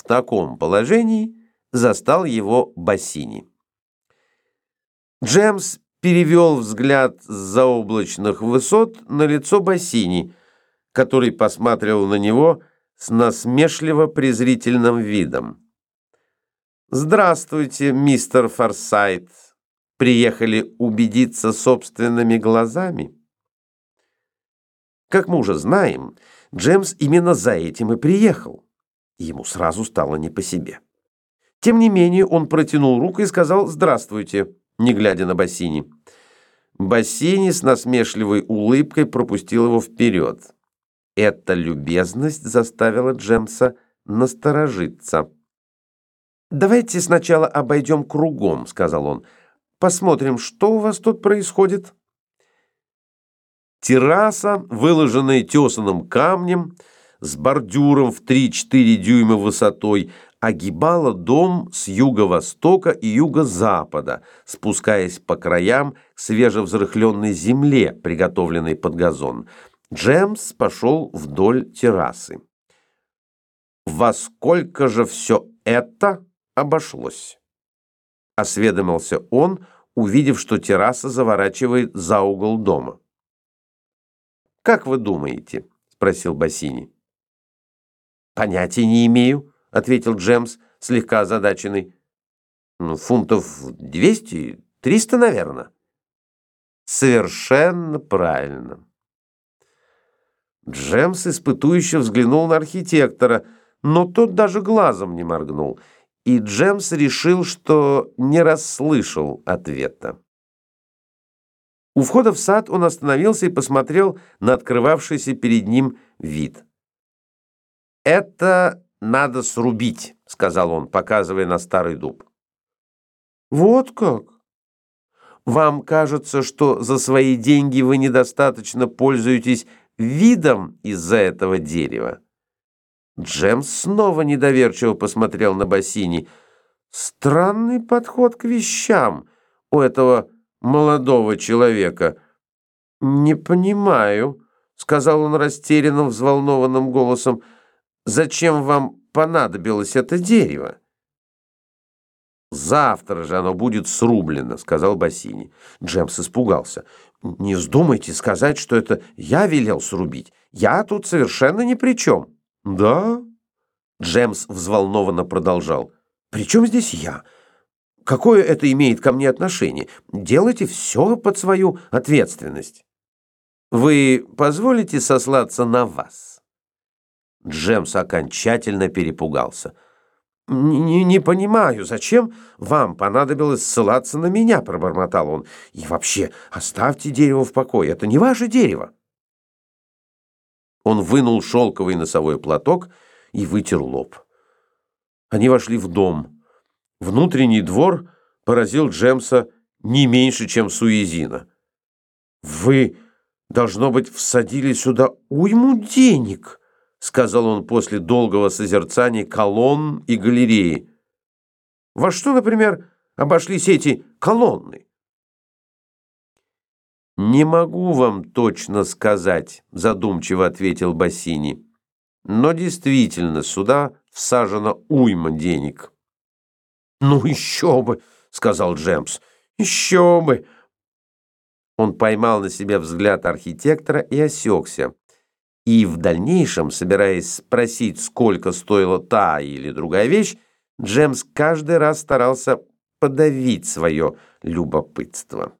В таком положении застал его Бассини. Джемс перевел взгляд с заоблачных высот на лицо Бассини, который посматривал на него с насмешливо-презрительным видом. «Здравствуйте, мистер Форсайт. Приехали убедиться собственными глазами?» Как мы уже знаем, Джемс именно за этим и приехал. Ему сразу стало не по себе. Тем не менее, он протянул руку и сказал «Здравствуйте», не глядя на Бассини. Бассини с насмешливой улыбкой пропустил его вперед. Эта любезность заставила Джемса насторожиться. «Давайте сначала обойдем кругом», — сказал он. «Посмотрим, что у вас тут происходит». Терраса, выложенная тесаным камнем, с бордюром в 3-4 дюйма высотой, огибала дом с юго-востока и юго-запада, спускаясь по краям к свежевзрыхленной земле, приготовленной под газон. Джемс пошел вдоль террасы. «Во сколько же все это обошлось?» Осведомился он, увидев, что терраса заворачивает за угол дома. «Как вы думаете?» — спросил Бассини. «Понятия не имею», — ответил Джемс, слегка озадаченный. «Ну, фунтов двести, триста, наверное». «Совершенно правильно». Джемс испытующе взглянул на архитектора, но тот даже глазом не моргнул, и Джемс решил, что не расслышал ответа. У входа в сад он остановился и посмотрел на открывавшийся перед ним вид. «Это надо срубить», — сказал он, показывая на старый дуб. «Вот как? Вам кажется, что за свои деньги вы недостаточно пользуетесь видом из-за этого дерева?» Джемс снова недоверчиво посмотрел на Бассини. «Странный подход к вещам у этого молодого человека. «Не понимаю», — сказал он растерянным, взволнованным голосом, «зачем вам понадобилось это дерево?» «Завтра же оно будет срублено», — сказал Бассини. Джемс испугался. «Не вздумайте сказать, что это я велел срубить. Я тут совершенно ни при чем». «Да?» Джемс взволнованно продолжал. «При чем здесь я? Какое это имеет ко мне отношение? Делайте все под свою ответственность. Вы позволите сослаться на вас?» Джемс окончательно перепугался. «Не, не понимаю, зачем вам понадобилось ссылаться на меня?» — пробормотал он. «И вообще, оставьте дерево в покое, это не ваше дерево». Он вынул шелковый носовой платок и вытер лоб. Они вошли в дом. Внутренний двор поразил Джемса не меньше, чем Суизина. «Вы, должно быть, всадили сюда уйму денег», сказал он после долгого созерцания колонн и галереи. «Во что, например, обошлись эти колонны?» «Не могу вам точно сказать», — задумчиво ответил Бассини. «Но действительно, сюда всажено уйма денег». «Ну еще бы!» — сказал Джемс. «Еще бы!» Он поймал на себя взгляд архитектора и осекся. И в дальнейшем, собираясь спросить, сколько стоила та или другая вещь, Джемс каждый раз старался подавить свое любопытство.